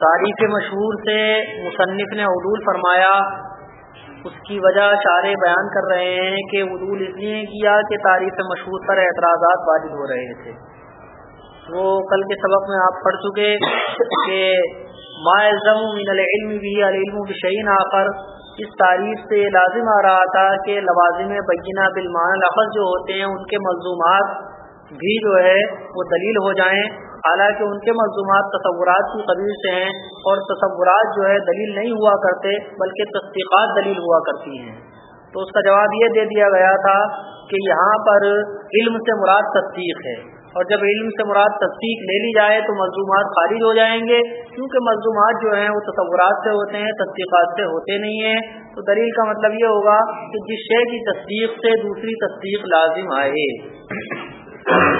تاریخ مشہور سے مصنف نے عدول فرمایا، اس کی وجہ چارے بیان کر رہے ہیں کہ عدول اس لیے کیا کہ تاریخ مشہور پر اعتراضات واجد ہو رہے تھے۔ وہ کل کے سبق میں آپ پڑھ چکے کہ ما من العلم بھی، العلم بشعین آ کر اس تعریف سے لازم آ رہا تھا کہ لوازم بینہ بالمان لفظ جو ہوتے ہیں، ان کے ملزومات بھی جو ہے وہ دلیل ہو جائیں۔ حالانکہ ان کے ملزومات تصورات کی قبیل سے ہیں اور تصورات جو ہے دلیل نہیں ہوا کرتے، بلکہ تصدیقات دلیل ہوا کرتی ہیں۔ تو اس کا جواب یہ دے دیا گیا تھا کہ یہاں پر علم سے مراد تصدیق ہے۔ اور جب علم سے مراد تصدیق لے لی جائے تو ملزومات خارج ہو جائیں گے۔ کیونکہ ملزومات جو ہیں وہ تصورات سے ہوتے ہیں، تصدیقات سے ہوتے نہیں ہیں۔ تو دلیل کا مطلب یہ ہوگا کہ جس شے کی تصدیق سے دوسری تصدیق لازم آئے۔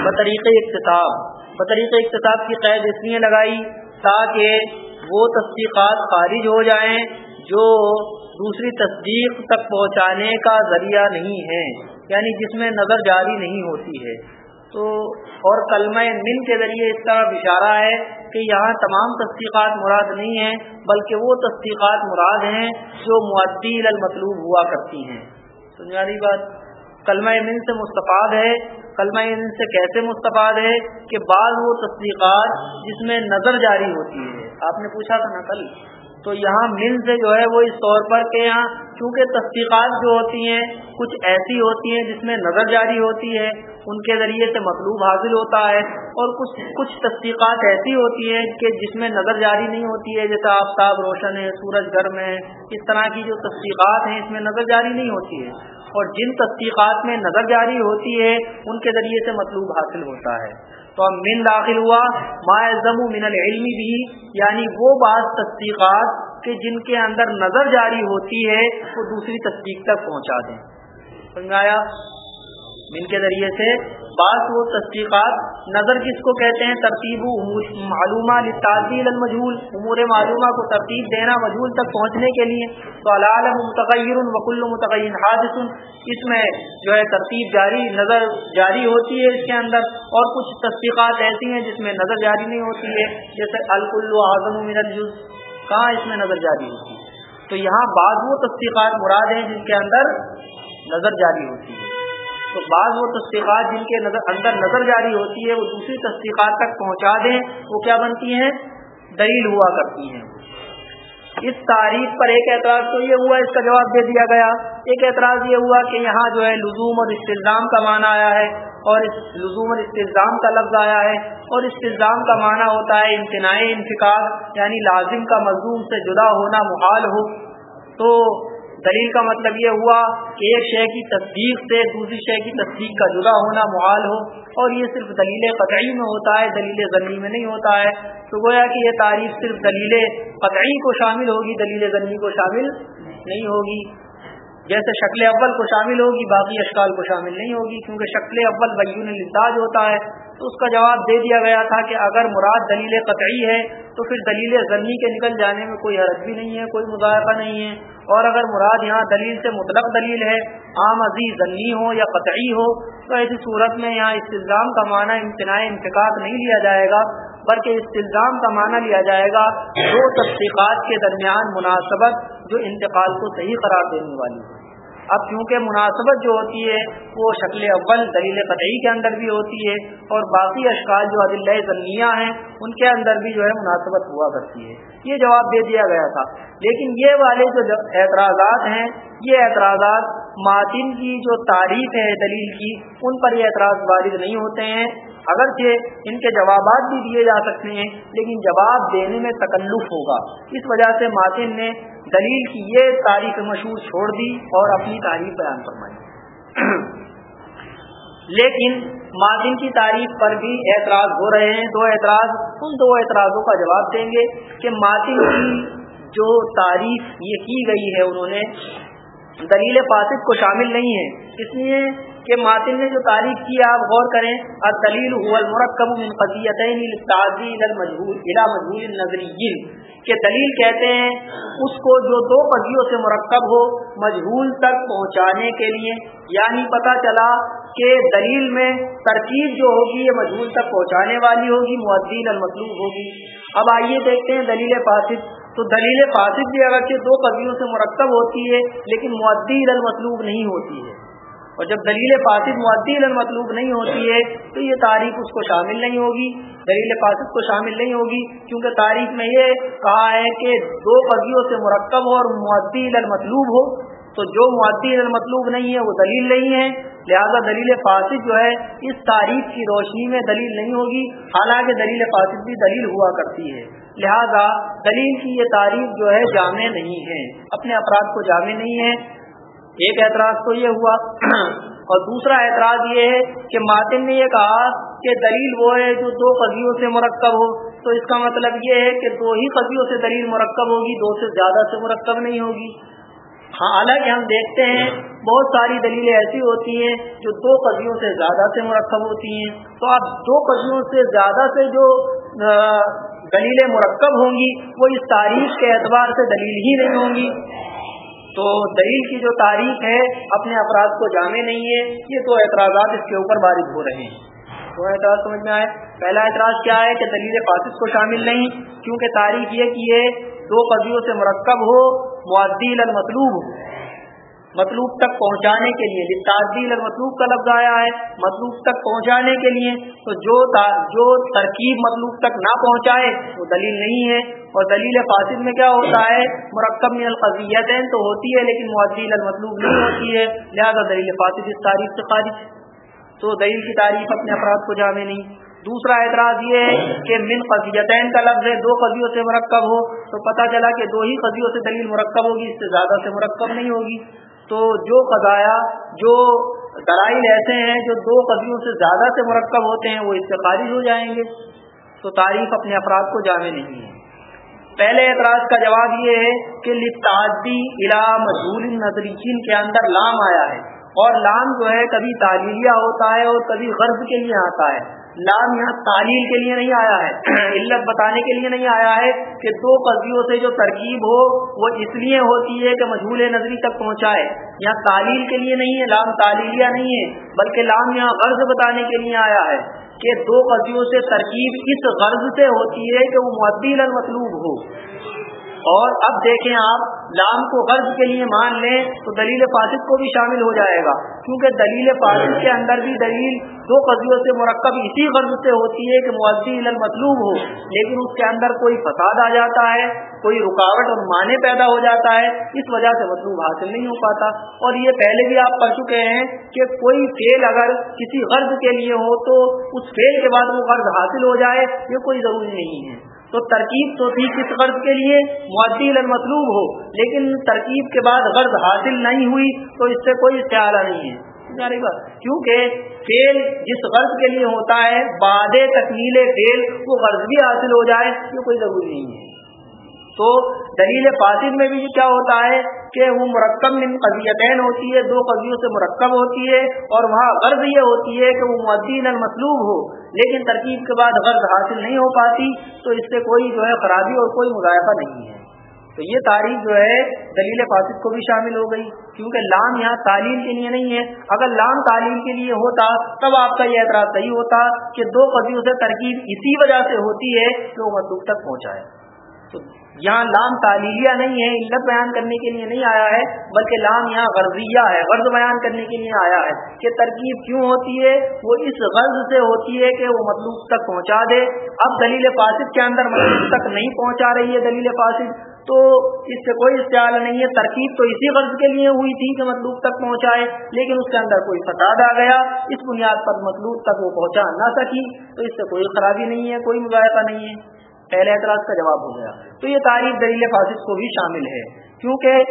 بطریق اقتصاب بطریق اقتصاب کی قید اس لیے لگائی تاکہ وہ تصدیقات خارج ہو جائیں جو دوسری تصدیق تک پہنچانے کا ذریعہ نہیں ہے یعنی جس میں نظر جاری نہیں ہوتی ہے۔ تو اور کلمہ من کے ذریعے اس طرح اشارہ ہے کہ یہاں تمام تصدیقات مراد نہیں ہیں، بلکہ وہ تصدیقات مراد ہیں جو معدل المطلوب ہوا کرتی ہیں۔ سنجاری بات، کلمہ من سے مستفاد ہے کلمہ من سے کیسے مستفاد ہے کہ بعض وہ تصدیقات جس میں نظر جاری ہوتی ہے۔ آپ نے پوچھا تھا نا کل؟ تو یہاں من سے جو ہے وہ اس طور پر کہ یہاں چونکہ تصدیقات جو ہوتی ہیں کچھ ایسی ہوتی ہیں جس میں نظر جاری ہوتی ہے، ان کے ذریعے سے مطلوب حاصل ہوتا ہے اور کچھ کچھ تصدیقات ایسی ہوتی ہیں کہ جس میں نظر جاری نہیں ہوتی ہے، جیسے آفتاب روشن ہے، سورج گرم ہے، اس طرح کی جو تصدیقات ہیں اس میں نظر جاری نہیں ہوتی ہے۔ اور جن تصدیقات میں نظر جاری ہوتی ہے، ان کے ذریعے سے مطلوب حاصل ہوتا ہے۔ تو اب من داخل ہوا ماضم من العلم بھی یعنی وہ بعض تصدیقات کہ جن کے اندر نظر جاری ہوتی ہے، وہ دوسری تصدیق تک پہنچا دیں۔ سمجھایا؟ من کے ذریعے سے بعض وہ تصدیقات نظر کس کو کہتے ہیں؟ ترتیب معلومہ تعطیل المجھول امور معلومہ کو ترتیب دینا مجھول تک پہنچنے کے لیے۔ تو العالم متغیر وکل متغیر حادث، اس میں جو ہے ترتیب جاری، نظر جاری ہوتی ہے اس کے اندر۔ اور کچھ تصدیقات ایسی ہیں جس میں نظر جاری نہیں ہوتی ہے، جیسے الکل اعظم من الجز، کہاں اس میں نظر جاری ہوتی ہے؟ تو یہاں بعض وہ تصدیقات مراد ہیں جن کے اندر نظر جاری ہوتی ہے۔ تو بعض وہ تصدیقات جن کے نظر اندر نظر جاری ہوتی ہے، وہ دوسری تصدیقات تک پہنچا دیں، وہ کیا بنتی ہیں؟ دلیل ہوا کرتی ہیں۔ اس تاریخ پر ایک اعتراض تو یہ ہوا، اس کا جواب دے دیا گیا۔ ایک اعتراض یہ ہوا کہ یہاں جو ہے لزوم اور استظام کا معنی آیا ہے، اور اس لزوم اور استظام کا لفظ آیا ہے۔ اور استظام کا معنی ہوتا ہے امتناعی انفقاد یعنی لازم کا مضموم سے جدا ہونا، محال ہو۔ تو دلیل کا مطلب یہ ہوا کہ ایک شے کی تصدیق سے دوسری شے کی تصدیق کا جدا ہونا محال ہو اور یہ صرف دلیل قطعی میں ہوتا ہے، دلیل غنی میں نہیں ہوتا ہے۔ تو گویا کہ یہ تعریف صرف دلیل قطعی کو شامل ہوگی، دلیل غنی کو شامل نہیں ہوگی۔ جیسے شکل اول کو شامل ہوگی، باقی اشکال کو شامل نہیں ہوگی، کیونکہ شکل اول بیون لداج ہوتا ہے۔ تو اس کا جواب دے دیا گیا تھا کہ اگر مراد دلیل قطعی ہے، تو پھر دلیل ضنی کے نکل جانے میں کوئی حرج بھی نہیں ہے، کوئی مذائقہ نہیں ہے۔ اور اگر مراد یہاں دلیل سے مطلق دلیل ہے، عام عزیز ضنی ہو یا قطعی ہو، تو ایسی صورت میں یہاں استظام کا معنی امتناع انتقاد نہیں لیا جائے گا، بلکہ استظام کا معنی لیا جائے گا دو تصدیقات کے درمیان مناسبت۔ جو انتقال کو صحیح قرار دینے والی ہے۔ اب کیونکہ مناسبت جو ہوتی ہے، وہ شکل اول دلیل قطعی کے اندر بھی ہوتی ہے اور باقی اشکال جو عدل ضمیہ ہیں، ان کے اندر بھی جو ہے مناسبت ہوا کرتی ہے۔ یہ جواب دے دیا گیا تھا۔ لیکن یہ والے جو اعتراضات ہیں، یہ اعتراضات ماتن کی جو تعریف ہے دلیل کی، ان پر یہ اعتراض وارد نہیں ہوتے ہیں۔ اگرچہ ان کے جوابات بھی دیے جا سکتے ہیں، لیکن جواب دینے میں تکلف ہوگا۔ اس وجہ سے ماتن نے دلیل کی یہ تاریخ مشہور چھوڑ دی اور اپنی تعریف بیان فرمائی۔ لیکن ماتن کی تعریف پر بھی اعتراض ہو رہے ہیں۔ دو اعتراض، ان دو اعتراضوں کا جواب دیں گے کہ ماتن کی جو تعریف یہ کی گئی ہے انہوں نے، دلیل فاسد کو شامل نہیں ہے۔ اس لیے کہ ماتن نے جو تعریف کی، آپ غور کریں اور دلیل المرکب من قضیتین تعزیل الى کہ دلیل کہتے ہیں اس کو جو دو قضیوں سے مرکب ہو مجہول تک پہنچانے کے لیے یعنی پتہ چلا کہ دلیل میں ترکیب جو ہوگی یہ مجبور تک پہنچانے والی ہوگی معدل المطلوب ہوگی۔ اب آئیے دیکھتے ہیں دلیل فاسد۔ تو دلیل فاسد بھی اگرچہ دو قبیوں سے مرکب ہوتی ہے، لیکن معدل المطلوب نہیں ہوتی ہے۔ اور جب دلیل فاسد معدل المطلوب نہیں ہوتی ہے، تو یہ تاریخ اس کو شامل نہیں ہوگی۔ دلیل فاسد کو شامل نہیں ہوگی، کیونکہ تاریخ میں یہ کہا ہے کہ دو قبیوں سے مرکب ہو اور معدل المطلوب ہو۔ تو جو معدل المطلوب نہیں ہے، وہ دلیل نہیں ہے۔ لہذا دلیل فاسد جو ہے، اس تاریخ کی روشنی میں دلیل نہیں ہوگی۔ حالانکہ دلیل فاسد بھی دلیل ہوا کرتی ہے۔ لہذا دلیل کی یہ تاریخ جو ہے، جامع نہیں ہے۔ اپنے افراد کو جامع نہیں ہے۔ ایک اعتراض تو یہ ہوا اور دوسرا اعتراض یہ ہے کہ ماتن نے یہ کہا کہ دلیل وہ ہے جو دو قضیوں سے مرکب ہو۔ تو اس کا مطلب یہ ہے کہ دو ہی قضیوں سے دلیل مرکب ہوگی، دو سے زیادہ سے مرکب نہیں ہوگی۔ ہاں، حالانکہ ہم دیکھتے ہیں بہت ساری دلیلیں ایسی ہوتی ہیں جو دو قدیوں سے زیادہ سے مرکب ہوتی ہیں۔ تو اب دو قدیوں سے زیادہ سے جو دلیلیں مرکب ہوں گی، وہ اس تاریخ کے اعتبار سے دلیل ہی نہیں ہوں گی۔ تو دلیل کی جو تاریخ ہے، اپنے افراد کو جامع نہیں ہے۔ یہ دو اعتراضات اس کے اوپر بارش ہو رہے ہیں۔ دو اعتراض سمجھ میں آئے۔ پہلا اعتراض کیا ہے کہ دلیل قاصد کو شامل نہیں، کیونکہ تاریخ یہ کہ یہ دو قدیوں سے مرکب ہو معدیل المطلوب مطلوب تک پہنچانے کے لیے تعدیل المطلوب کا لفظ آیا ہے، مطلوب تک پہنچانے کے لیے، تو جو جو ترکیب مطلوب تک نہ پہنچائے، وہ دلیل نہیں ہے۔ اور دلیل فاصل میں کیا ہوتا ہے؟ مرکب من القضیت تو ہوتی ہے، لیکن معدل المطلوب نہیں ہوتی ہے۔ لہذا دلیل فاصل اس تاریخ سے خارج تو دلیل کی تعریف اپنے افراد کو جامع نہیں۔ دوسرا اعتراض یہ ہے کہ من قضیتین کا لفظ ہے، دو قضیوں سے مرکب ہو، تو پتہ چلا کہ دو ہی قضیوں سے دلیل مرکب ہوگی، اس سے زیادہ سے مرکب نہیں ہوگی۔ تو جو قضایا، جو دلائل ایسے ہیں جو دو قضیوں سے زیادہ سے مرکب ہوتے ہیں، وہ اس سے خارج ہو جائیں گے۔ تو تعریف اپنے افراد کو جامع نہیں ہے۔ پہلے اعتراض کا جواب یہ ہے کہ لتعدی الا مجھول نظریچین کے اندر لام آیا ہے۔ اور لام جو ہے، کبھی تعلیلیہ ہوتا ہے اور کبھی غرض کے لیے آتا ہے۔ لام یہاں تعلیل کے لیے نہیں آیا ہے، علت بتانے کے لیے نہیں آیا ہے کہ دو قضیوں سے جو ترکیب ہو، وہ اس لیے ہوتی ہے کہ مجھول نظری تک پہنچائے۔ یہاں تعلیل کے لیے نہیں ہے، لام تعلیلیہ نہیں ہے، بلکہ لام یہاں غرض بتانے کے لیے آیا ہے کہ دو قضیوں سے ترکیب اس غرض سے ہوتی ہے کہ وہ معدل المطلوب ہو۔ اور اب دیکھیں آپ، لام کو غرض کے لیے مان لیں تو دلیل فاسد کو بھی شامل ہو جائے گا۔ کیونکہ دلیل فاسد کے اندر بھی دلیل دو قضیوں سے مرکب اسی غرض سے ہوتی ہے کہ معدل المطلوب ہو، لیکن اس کے اندر کوئی فساد آ جاتا ہے، کوئی رکاوٹ اور معنی پیدا ہو جاتا ہے، اس وجہ سے مطلوب حاصل نہیں ہو پاتا۔ اور یہ پہلے بھی آپ پڑھ چکے ہیں کہ کوئی فیل اگر کسی غرض کے لیے ہو تو اس فیل کے بعد وہ غرض حاصل ہو جائے، یہ کوئی ضروری نہیں ہے۔ تو ترکیب تو تھی کس غرض کے لیے؟ معدل المطلوب ہو، لیکن ترکیب کے بعد غرض حاصل نہیں ہوئی، تو اس سے کوئی استعارہ نہیں ہے۔ کیونکہ فیل جس غرض کے لیے ہوتا ہے باد تکمیل فیل وہ غرض بھی حاصل ہو جائے، یہ کوئی ضروری نہیں ہے۔ تو دلیل فاصل میں بھی کیا ہوتا ہے کہ وہ مرکب من قضیتین ہوتی ہے، دو قضیوں سے مرکب ہوتی ہے اور وہاں غرض یہ ہوتی ہے کہ وہ معدین المطلوب ہو، لیکن ترکیب کے بعد غرض حاصل نہیں ہو پاتی تو اس سے کوئی جو ہے خرابی اور کوئی مذائقہ نہیں ہے۔ تو یہ تاریخ جو ہے دلیل فاسد کو بھی شامل ہو گئی، کیونکہ لام یہاں تعلیم کے لیے نہیں ہے۔ اگر لام تعلیم کے لیے ہوتا تب آپ کا یہ اعتراض صحیح ہوتا کہ دو قدیوں سے ترکیب اسی وجہ سے ہوتی ہے کہ وہ مطلوب تک پہنچائے۔ تو یہاں لام تعلیلیہ نہیں ہے، علت بیان کرنے کے لیے نہیں آیا ہے، بلکہ لام یہاں غرضیہ ہے، غرض بیان کرنے کے لیے آیا ہے کہ ترکیب کیوں ہوتی ہے؟ وہ اس غرض سے ہوتی ہے کہ وہ مطلوب تک پہنچا دے۔ اب دلیل فاسد کے اندر مطلوب تک نہیں پہنچا رہی ہے دلیل فاسد، تو اس سے کوئی استعال نہیں ہے۔ ترکیب تو اسی غرض کے لیے ہوئی تھی کہ مطلوب تک پہنچائے لیکن اس کے اندر کوئی فساد آ گیا۔ اس بنیاد پر مطلوب تک وہ پہنچا نہ سکی، تو اس سے کوئی خرابی نہیں ہے، کوئی مذائقہ نہیں ہے۔ پہلے اعتراض کا جواب ہو گیا۔ تو یہ تاریخ دلیل فاسد کو بھی شامل ہے۔ کیونکہ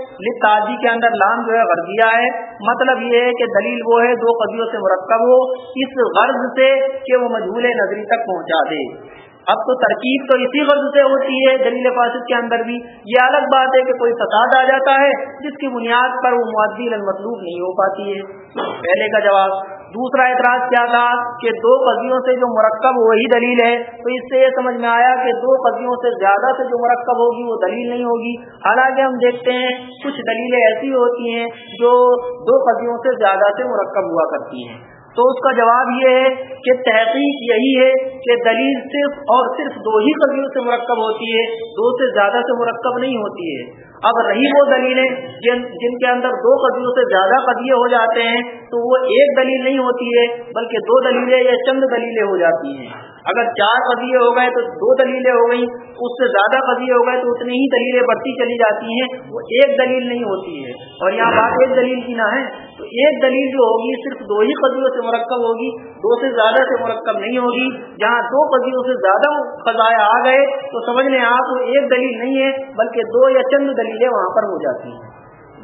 تاجی کے اندر لام جو ہے غرضیہ ہے۔ مطلب یہ ہے کہ دلیل وہ ہے، دو قدیوں سے مرکب ہو، اس غرض سے کہ وہ مجھول نظری تک پہنچا دے۔ اب تو ترکیب تو اسی غرض سے ہوتی ہے دلیل فاسد کے اندر بھی۔ یہ الگ بات ہے کہ کوئی فساد آ جاتا ہے، جس کی بنیاد پر وہ معدل المطلوب نہیں ہو پاتی ہے۔ پہلے کا جواب دوسرا اعتراض کیا تھا کہ دو قضیوں سے جو مرکب وہی دلیل ہے، تو اس سے یہ سمجھ میں آیا کہ دو قضیوں سے زیادہ سے جو مرکب ہوگی وہ دلیل نہیں ہوگی۔ حالانکہ ہم دیکھتے ہیں کچھ دلیلیں ایسی ہوتی ہیں جو دو قضیوں سے زیادہ سے مرکب ہوا کرتی ہیں۔ تو اس کا جواب یہ ہے کہ تحقیق یہی ہے کہ دلیل صرف اور صرف دو ہی قضیوں سے مرکب ہوتی ہے، دو سے زیادہ سے مرکب نہیں ہوتی ہے۔ اب رہی وہ دلیلیں جن جن کے اندر دو قدیوں سے زیادہ قدیے ہو جاتے ہیں تو وہ ایک دلیل نہیں ہوتی ہے، بلکہ دو دلیلیں یا چند دلیلیں ہو جاتی ہیں۔ اگر چار قضیے ہو گئے تو دو دلیلیں ہو گئیں، اس سے زیادہ قضیے ہو گئے تو اتنی ہی دلیلیں بڑھتی چلی جاتی ہیں، وہ ایک دلیل نہیں ہوتی ہے۔ اور یہاں بات ایک دلیل کی نہ ہے، تو ایک دلیل جو ہوگی، صرف دو ہی قدیوں سے مرکب ہوگی، دو سے زیادہ سے مرکب نہیں ہوگی۔ جہاں دو قدیوں سے زیادہ قضائے آ گئے، تو سمجھ لیں آپ، وہ ایک دلیل نہیں ہے، بلکہ دو یا چند دلیلیں وہاں پر ہو جاتی ہیں۔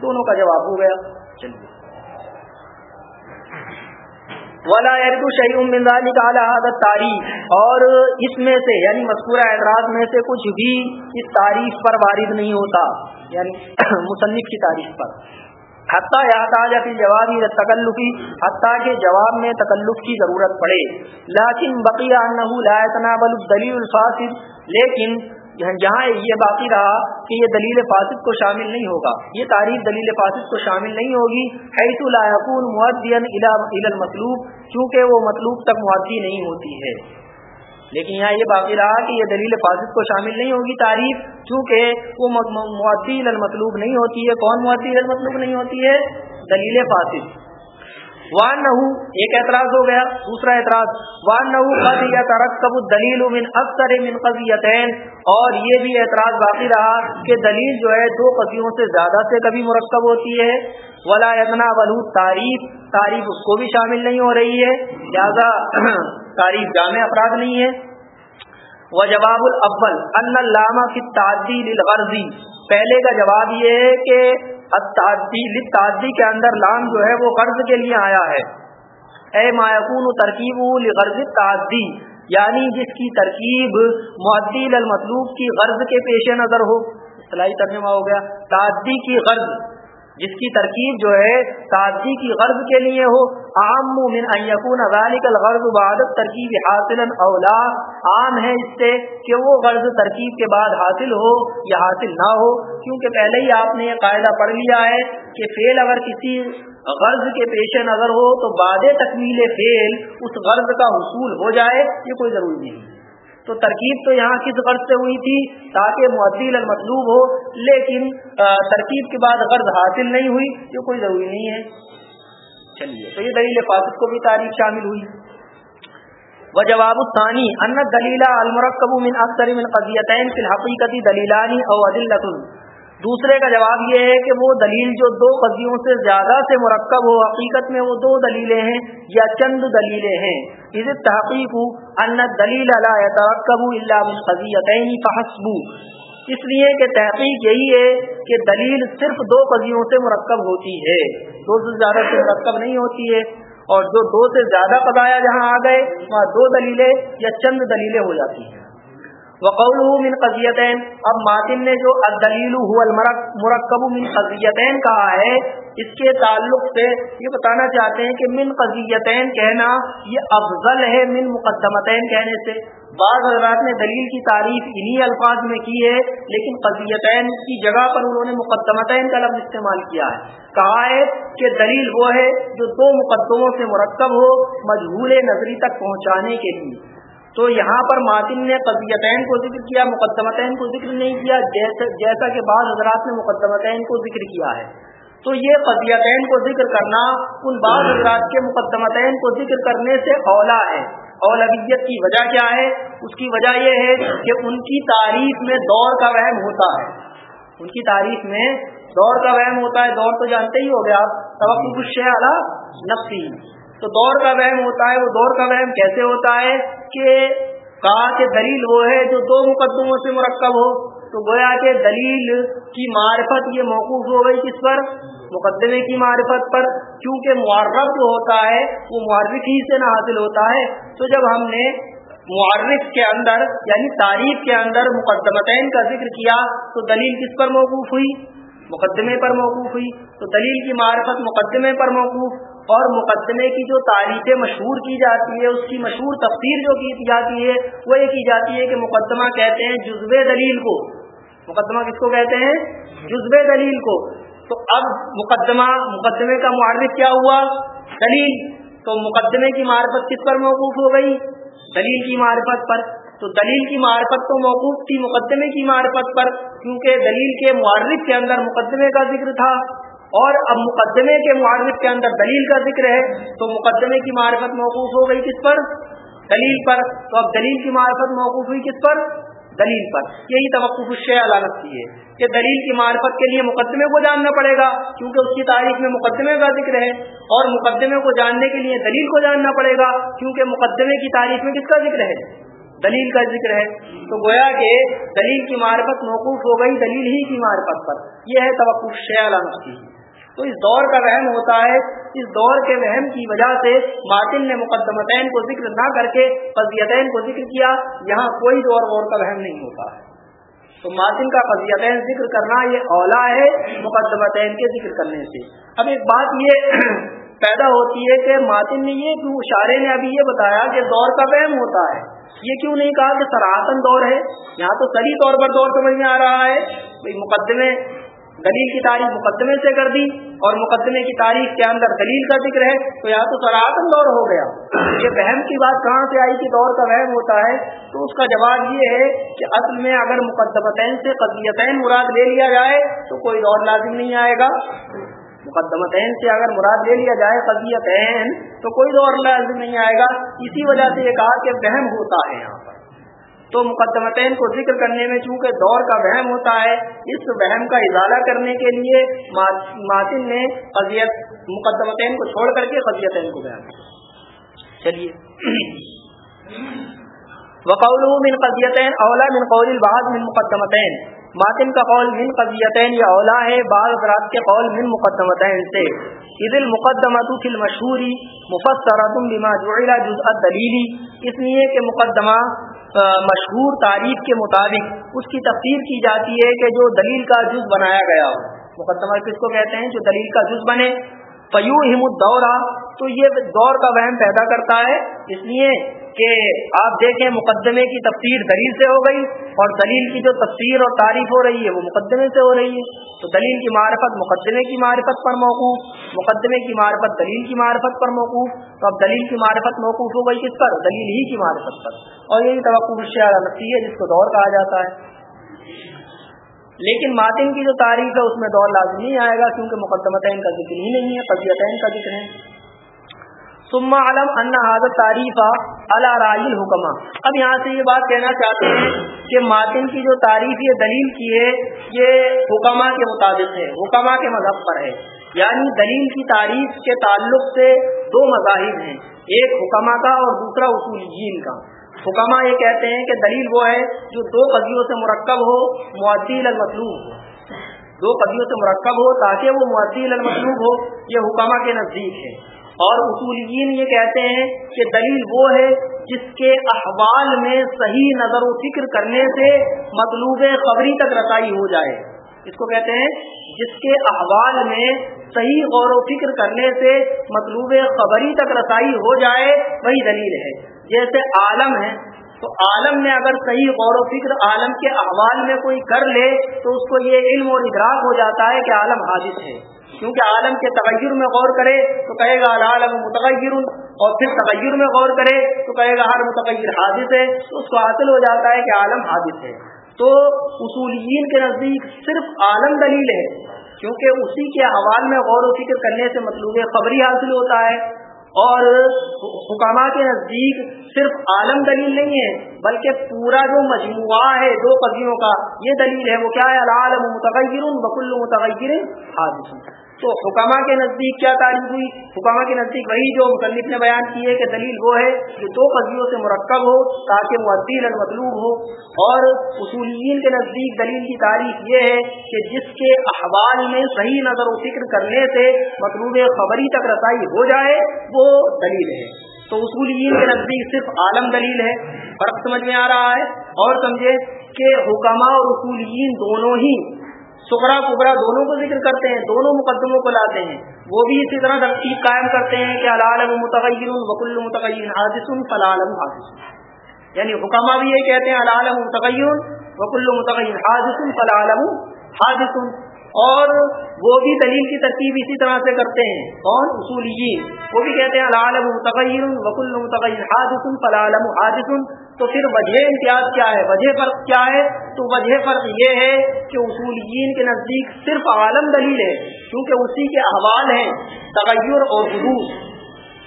دونوں کا جواب ہو گیا۔ چلیے۔ ولا اردو شعیم منظانی کا حادت تاریخ اور اس میں سے یعنی مذکورہ اعتراض میں سے کچھ بھی اس تاریخ پر وارد نہیں ہوتا یعنی مصنف کی تاریخ پر. حتیٰ یا پھر جواب تکلفی حتیٰ کے جواب میں تکلف کی ضرورت پڑے. لاکن بقیہ لا تنابل الدلیل الفاصل لیکن جہاں یہ باقی رہا کہ یہ دلیل فاسد کو شامل نہیں ہوگا۔ یہ تعریف دلیل فاسد کو شامل نہیں ہوگی، حیث الایقون معدین مطلوب چونکہ وہ مطلوب تک معدی نہیں ہوتی ہے۔ لیکن یہاں یہ باقی رہا کہ یہ دلیل فاسد کو شامل نہیں ہوگی تعریف چونکہ وہ معدی المطلوب نہیں ہوتی ہے۔ کون معدی المطلوب نہیں ہوتی ہے؟ دلیل فاسد۔ وان نہ ایک اعتراض ہو گیا، دوسرا اعتراض وان نہ قضیہ دلیل من اکثر من قضیتین اور یہ بھی اعتراض باقی رہا کہ دلیل جو ہے، دو قضیوں سے زیادہ سے کبھی مرکب ہوتی ہے۔ ولا یتنا ولو تعریف تعریف اس کو بھی شامل نہیں ہو رہی ہے۔ لہذا تعریف جامع افراد نہیں ہے۔ وہ جواب الاول ان علامہ کی تعدی للغرضی پہلے کا جواب یہ ہے کہ تعدی کے اندر لام جو ہے وہ قرض کے لیے آیا ہے۔ اے مایقون ترکیب غرض تعدی یعنی جس کی ترکیب معدیل المطلوب کی غرض کے پیش نظر ہو۔ اصلاحی ترجمہ ہو گیا۔ تعدی کی غرض۔ جس کی ترکیب جو ہے تعدی کی غرض کے لیے ہو، عام من ان یکون الغرض بعد ترکیب حاصلا اولا عام ہے اس سے کہ وہ غرض ترکیب کے بعد حاصل ہو یا حاصل نہ ہو، کیونکہ پہلے ہی آپ نے یہ قاعدہ پڑھ لیا ہے کہ فعل اگر کسی غرض کے پیش نظر ہو تو بعد تکمیل فعل اس غرض کا حصول ہو جائے، یہ کوئی ضروری نہیں تو ترکیب تو یہاں کس غرض سے ہوئی تھی؟ تاکہ معدل المطلوب ہو، لیکن ترکیب کے بعد غرض حاصل نہیں ہوئی یہ کوئی ضروری نہیں ہے۔ چلیے، تو یہ دلیل فاطف کو بھی تاریخ شامل ہوئی۔ و جواب الثانی، ان دلیلہ المرکب من اکثر من قضیتین فی الحقیقت دلیلانی او عدلت دوسرے کا جواب یہ ہے کہ وہ دلیل جو دو قضیوں سے زیادہ سے مرکب ہو، حقیقت میں وہ دو دلیلیں ہیں یا چند دلیلیں ہیں۔ اس تحقیق ان دلیل ترکب اللہ قضیتین فحسبو اس لیے کہ تحقیق یہی ہے کہ دلیل صرف دو قضیوں سے مرکب ہوتی ہے۔ دو سے زیادہ سے مرکب نہیں ہوتی ہے۔ اور جو دو سے زیادہ قضایا جہاں آ گئے، وہاں دو دلیلیں یا چند دلیلیں ہو جاتی ہیں۔ وقول من قضیتین، اب ماتن نے جو الدلیل مرکب من قضیتین کہا ہے، اس کے تعلق سے یہ بتانا چاہتے ہیں کہ من قضیتین کہنا یہ افضل ہے من مقدمتین کہنے سے۔ بعض حضرات نے دلیل کی تعریف انہی الفاظ میں کی ہے، لیکن قضیتین کی جگہ پر انہوں نے مقدمتین کا لفظ استعمال کیا ہے۔ کہا ہے کہ دلیل وہ ہے جو دو مقدموں سے مرکب ہو مجہول نظری تک پہنچانے کے لیے۔ تو یہاں پر ماتن نے قبیتین کو ذکر کیا، مقدمتین کو ذکر نہیں کیا، جیسا کہ بعض حضرات نے مقدمتین کو ذکر کیا ہے۔ تو یہ قبیتین کو ذکر کرنا ان بعض حضرات کے مقدمتین کو ذکر کرنے سے اولا ہے۔ اولویت کی وجہ کیا ہے؟ اس کی وجہ یہ ہے کہ ان کی تعریف میں دور کا وہم ہوتا ہے۔ ان کی تعریف میں دور کا وہم ہوتا ہے۔ دور تو جانتے ہی ہو گیا آپ۔ توقع شہ نفسی۔ تو دور کا وہم ہوتا ہے، وہ دور کا وہم کیسے ہوتا ہے کہ کہا کہ دلیل وہ ہے جو دو مقدموں سے مرکب ہو۔ تو گویا کہ دلیل کی معرفت یہ موقوف ہو گئی کس پر؟ مقدمے کی معرفت پر۔ کیونکہ معرف جو ہوتا ہے، وہ معرف ہی سے نہ حاصل ہوتا ہے۔ تو جب ہم نے معرف کے اندر یعنی تعریف کے اندر مقدمتین کا ذکر کیا، تو دلیل کس پر موقوف ہوئی؟ مقدمے پر موقوف ہوئی۔ تو دلیل کی معرفت مقدمے پر موقوف۔ اور مقدمے کی جو تعریفیں مشہور کی جاتی ہے اس کی مشہور تفسیر جو کی جاتی ہے، وہ یہ کی جاتی ہے کہ مقدمہ کہتے ہیں جزو دلیل کو۔ مقدمہ کس کو کہتے ہیں؟ جزو دلیل کو۔ تو اب مقدمہ، مقدمے کا معرف کیا ہوا؟ دلیل۔ تو مقدمے کی معرفت کس پر موقوف ہو گئی؟ دلیل کی معرفت پر۔ تو دلیل کی معرفت تو موقوف تھی مقدمے کی معرفت پر، کیونکہ دلیل کے معرف کے اندر مقدمے کا ذکر تھا۔ اور اب مقدمے کے معرف کے اندر دلیل کا ذکر ہے، تو مقدمے کی معرفت موقوف ہو گئی کس پر؟ دلیل پر۔ تو اب دلیل کی معرفت موقوف ہوئی کس پر؟ دلیل پر۔ یہی توقف علامت کی ہے کہ دلیل کی معرفت کے لیے مقدمے کو جاننا پڑے گا، کیونکہ اس کی تاریخ میں مقدمے کا ذکر ہے اور مقدمے کو جاننے کے لیے دلیل کو جاننا پڑے گا، کیونکہ مقدمے کی تاریخ میں کس کا ذکر ہے؟ دلیل کا ذکر ہے۔ تو گویا کہ دلیل کی معرفت موقوف ہو گئی، دلیل ہی کی معرفت پر۔ یہ ہے توقف علامت کی۔ تو اس دور کا وہم ہوتا ہے، اس دور کے وہم کی وجہ سے ماتن نے مقدمتین کو ذکر نہ کر کے قضیتین کو ذکر کیا، یہاں کوئی دور غور کا وہم نہیں ہوتا ہے۔ تو ماتن کا قضیتین ذکر کرنا یہ اولا ہے مقدمتین کے ذکر کرنے سے۔ اب ایک بات یہ پیدا ہوتی ہے کہ ماتن نے یہ کیوں، اشارے نے ابھی یہ بتایا کہ دور کا وہم ہوتا ہے۔ یہ کیوں نہیں کہا کہ سراہتن دور ہے؟ یہاں تو صحیح طور پر دور سمجھ میں آ رہا ہے۔ مقدمے دلیل کی تاریخ مقدمے سے کر دی اور مقدمے کی تاریخ کے اندر دلیل کا ذکر ہے تو یا تو سراہتن دور ہو گیا۔ یہ وہم کی بات کہاں سے آئی کہ دور کا وہم ہوتا ہے؟ تو اس کا جواب یہ ہے کہ اصل میں اگر مقدمتین سے قدیتین مراد لے لیا جائے تو کوئی دور لازم نہیں آئے گا۔ مقدمتین سے اگر مراد لے لیا جائے قدیتین تو کوئی دور لازم نہیں آئے گا۔ اسی وجہ سے یہ کہا کہ وہم ہوتا ہے یہاں پر۔ تو مقدمتین کو ذکر کرنے میں چونکہ دور کا وہم ہوتا ہے، اس وہم کا اضالہ کرنے کے لیے ماتن نے قضیت، مقدمتین کو چھوڑ کر کے قضیتین کو بیان چلیے۔ وقول من قضیتین اولا من قول البعض من مقدمتین۔ ماتن کا قول من قضیتین یا اولا ہے، بعض افراد کے قول من مقدمتین سے۔ عید المقدمۃ فی المشہوری مفسرۃ بما جعل جزء الدلیلی اس لیے کہ مقدمہ مشہور تعریف کے مطابق اس کی تفسیر کی جاتی ہے کہ جو دلیل کا جز بنایا گیا ہو۔ مقدمہ کس کو کہتے ہیں؟ جو دلیل کا جز بنے۔ پیو ہم دورہ تو یہ دور کا وہم پیدا کرتا ہے۔ اس لیے کہ آپ دیکھیں مقدمے کی تفسیر دلیل سے ہو گئی اور دلیل کی جو تفسیر اور تعریف ہو رہی ہے وہ مقدمے سے ہو رہی ہے۔ تو دلیل کی معرفت مقدمے کی معرفت پر موقوف، مقدمے کی معرفت دلیل کی معرفت پر موقوف۔ تو اب دلیل کی معرفت موقوف ہو گئی کس پر؟ دلیل ہی کی معرفت پر۔ اور یہی توقع نفسی ہے، جس کو دور کہا جاتا ہے۔ لیکن ماتن کی جو تاریخ ہے، اس میں دور لازم نہیں آئے گا، کیونکہ مقدمتین کا ذکر ہی نہیں ہے قبیتین کا ذکر ہے۔ ثم علم ان هذا تعریف على رائی الحکمہ اب یہاں سے یہ بات کہنا چاہتے ہیں کہ ماتن کی جو تعریف یہ دلیل کی ہے، یہ حکمہ کے مطابق ہے حکمہ کے مذہب پر ہے۔ یعنی دلیل کی تعریف کے تعلق سے دو مذاہب ہیں، ایک حکمہ کا اور دوسرا اصول کا۔ حکمہ یہ کہتے ہیں کہ دلیل وہ ہے جو دو قدیوں سے مرکب ہو معدل المطلوب۔ ہو دو قدیوں سے مرکب ہو تاکہ وہ معدل المطلوب ہو، یہ حکمہ کے نزدیک ہے۔ اور اصولین یہ کہتے ہیں کہ دلیل وہ ہے جس کے احوال میں صحیح نظر و فکر کرنے سے مطلوب خبری تک رسائی ہو جائے۔ اس کو کہتے ہیں جس کے احوال میں صحیح غور و فکر کرنے سے مطلوب خبری تک رسائی ہو جائے، وہی دلیل ہے۔ جیسے عالم ہے، تو عالم میں اگر صحیح غور و فکر عالم کے احوال میں کوئی کر لے، تو اس کو یہ علم اور ادراک ہو جاتا ہے کہ عالم حادث ہے۔ کیونکہ عالم کے تغیر میں غور کرے تو کہے گا العالم متغیر اور پھر تغیر میں غور کرے تو کہے گا ہر متغیر حادث ہے تو اس کو حاصل ہو جاتا ہے کہ عالم حادث ہے۔ تو اصولین کے نزدیک صرف عالم دلیل ہے، کیونکہ اسی کے حوال میں غور و فکر کرنے سے مطلوب خبری حاصل ہوتا ہے۔ اور حکامہ کے نزدیک صرف عالم دلیل نہیں ہے، بلکہ پورا جو مجموعہ ہے، دو قدیوں کا، یہ دلیل ہے، وہ کیا ہے؟ العالم متغیر بکل متغیر حادث تو حکامہ کے نزدیک کیا تعریف ہوئی؟ حکامہ کے نزدیک وہی جو مصنف نے بیان کی ہے کہ دلیل وہ ہے کہ دو قضیوں سے مرکب ہو تاکہ معدل المطلوب ہو اور اصولین کے نزدیک دلیل کی تعریف یہ ہے کہ جس کے احوال میں صحیح نظر و فکر کرنے سے مطلوب خبری تک رسائی ہو جائے، وہ دلیل ہے۔ تو اصولین کے نزدیک صرف عالم دلیل ہے۔ فرق سمجھ میں آ رہا ہے اور سمجھے کہ حکامہ اور اصولین دونوں ہی سکڑا کبرا دونوں کو ذکر کرتے ہیں، دونوں مقدموں کو لاتے ہیں۔ وہ بھی اسی طرح ترتیب قائم کرتے ہیں کہ العالم متغیر وکل متغیر حادث فلالم حادث۔ یعنی حکامہ بھی یہ کہتے ہیں، العالم متغیر وکل متغیر حادث فلالم حادث۔ اور وہ بھی دلیل کی ترتیب اسی طرح سے کرتے ہیں۔ کون اصولیین، وہ بھی کہتے ہیں، العالم متغیر وکل متغیر حادث فلعالم حادث۔ تو پھر وجہ امتیاز کیا ہے؟ وجہ فرق کیا ہے؟ تو وجہ فرق یہ ہے کہ اصولیین کے نزدیک صرف عالم دلیل ہے، کیونکہ اسی کے احوال ہیں تغیر اور حدوث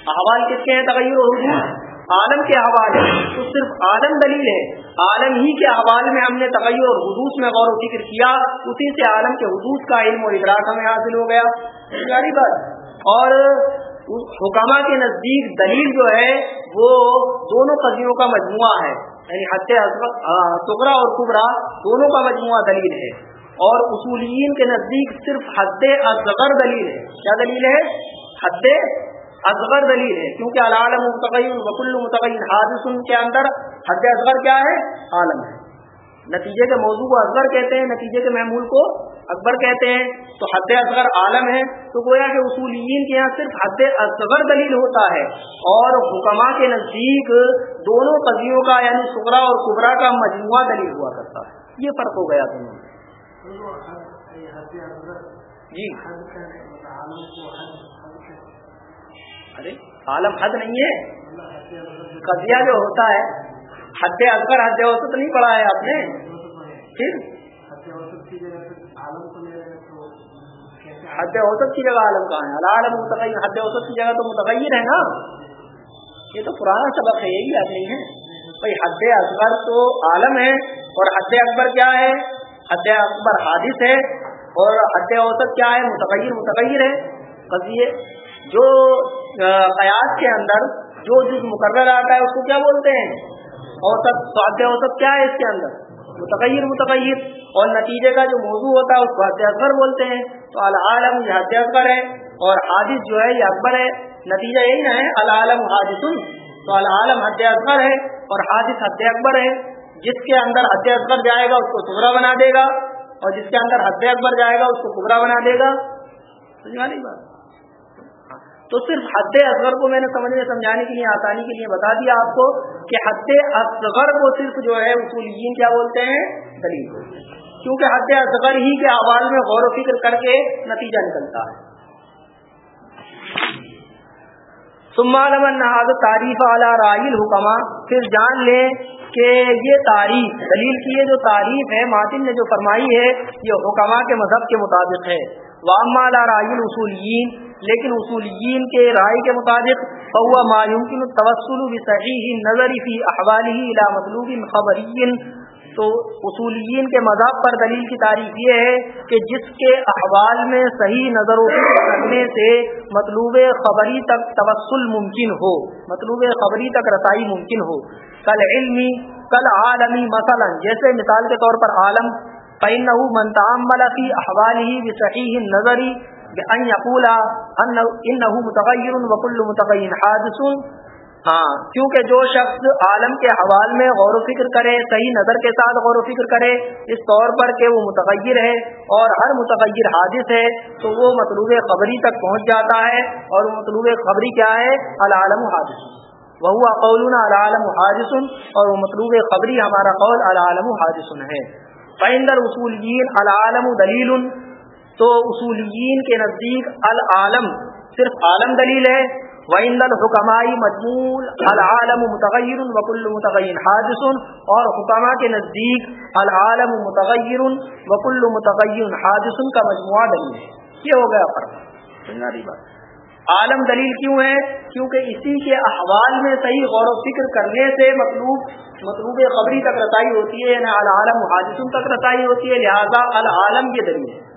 احوال کس کے ہیں؟ تغیر اور حدوث عالم کے حوالے تو صرف عالم دلیل ہے۔ عالم ہی کے حوالے میں ہم نے تغیر اور حدوث میں غور و فکر کیا، اسی سے عالم کے حدوث کا علم و ادراک ہمیں حاصل ہو گیا۔ بات۔ اور حکامہ کے نزدیک دلیل جو ہے، وہ دونوں قدیوں کا مجموعہ ہے۔ یعنی حد ٹکڑا اور کبرا دونوں کا مجموعہ دلیل ہے۔ اور اصولین کے نزدیک صرف حد اصغر دلیل ہے۔ کیا دلیل ہے؟ حد اصغر دلیل ہے۔ کیونکہ العالم متقین وکل متقین حادث کے اندر حد اصغر کیا ہے؟ عالم ہے۔ نتیجے کے موضوع کو اصغر کہتے ہیں، نتیجے کے محمول کو اکبر کہتے ہیں تو حد اصغر عالم ہے تو گویا کہ اصولین کے یہاں صرف حد اصغر دلیل ہوتا ہے۔ اور حکمہ کے نزدیک دونوں قضیوں کا یعنی سکرا اور کبرا کا مجموعہ دلیل ہوا کرتا ہے۔ یہ فرق ہو گیا دونوں جی۔ ارے عالم حد نہیں ہے۔ قضیہ جو ہوتا ہے حد اکبر حد اوسط نہیں پڑھا ہے آپ نے؟ پھر؟ حد اوسط کی جگہ عالم کہاں ہے؟ العالم متغیر حد اوسط کی جگہ تو متغیر ہے نا؟ یہ تو پرانا سبق ہے، یہی بات نہیں ہے بھائی، حد اکبر تو عالم ہے، اور حد اکبر کیا ہے؟ حد اکبر حادث ہے، اور حد اوسط کیا ہے؟ متغیر متغیر ہے۔ قضیے جو قیاس کے اندر جو جز مقرر آتا ہے، اس کو کیا بولتے ہیں؟ اوسط سواد اوسط کیا ہے اس کے اندر؟ متغیر متغیر۔ اور نتیجے کا جو موضوع ہوتا ہے، اس کو حد اکبر بولتے ہیں۔ تو العالم یہ حد اکبر ہے اور حادث جو ہے، یہ اکبر ہے۔ نتیجہ یہی نہ ہے، العالم حادث تو العالم حد اکبر ہے اور حادث حد اکبر ہے۔ جس کے اندر حد اکبر جائے گا، اس کو ٹکڑا بنا دے گا۔ اور جس کے اندر حد اکبر جائے گا، اس کو ٹکڑا بنا دے گا۔ بات۔ تو صرف حد اصغر کو میں نے سمجھنے سمجھانے کے لیے، آسانی کے لیے بتا دیا آپ کو کہ حد اصغر کو صرف جو ہے اصولین کیا بولتے ہیں؟ دلیل بولتے ہیں۔ کیونکہ حد اصغر ہی کے آواز میں غور و فکر کر کے نتیجہ نکلتا ہے۔ تعریف اعلیٰ راہل حکمہ پھر جان لیں کہ یہ تعریف، دلیل کی یہ جو تعریف ہے، ماتن نے جو فرمائی ہے، یہ حکمہ کے مذہب کے مطابق ہے۔ واما راہل اصولین لیکن اصولیین کے رائے کے مطابق فوا ما يمكن التوسل بصحيح النظر في احواله الى مطلوب خبری تو اصولیین کے مذہب پر دلیل کی تعریف یہ ہے کہ جس کے احوال میں صحیح نظر و کرنے سے مطلوب خبری تک توسل ممکن ہو، مطلوب خبری تک رسائی ممکن ہو۔ کل علمی کل عالمی مثلا۔ جیسے مثال کے طور پر عالم، فإنه من تعمل في أحواله بصحيح النظر ان یقولا انه متغیر وکل متغیر حادث. ہاں کیونکہ جو شخص عالم کے حوال میں غور و فکر کرے، صحیح نظر کے ساتھ غور و فکر کرے، اس طور پر کہ وہ متغیر ہے اور ہر متغیر حادث ہے، تو وہ مطلوب خبری تک پہنچ جاتا ہے اور مطلوب خبری کیا ہے؟ العالم حادث. وہ قول العالم حادث اور وہ مطلوب خبری ہمارا قول العالم حادث ہے. فیندر اصول العالم دلیل تو اصولیین کے نزدیک العالم صرف عالم دلیل ہے وعند الحکمائی مجمول، العالم متغیر وکل متغیر حادث، اور حکمہ کے نزدیک العالم متغیر وکل متغیر حادث کا مجموعہ دلیل ہے۔ یہ ہو گیا فرق۔ عالم دلیل کیوں ہے؟ کیونکہ اسی کے احوال میں صحیح غور و فکر کرنے سے مطلوب مطلوب خبری تک رسائی ہوتی ہے یعنی العالم حادث تک رسائی ہوتی ہے، لہذا العالم یہ دلیل ہے۔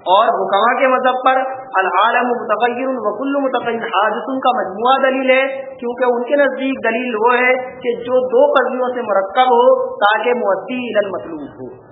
اور حکما کے مذہب پر؟ العالم متغیر وکل متغیر حادث کا مجموعہ دلیل ہے، کیونکہ ان کے نزدیک دلیل وہ ہے کہ جو دو قضیوں سے مرکب ہو تاکہ مؤثی مطلوب ہو۔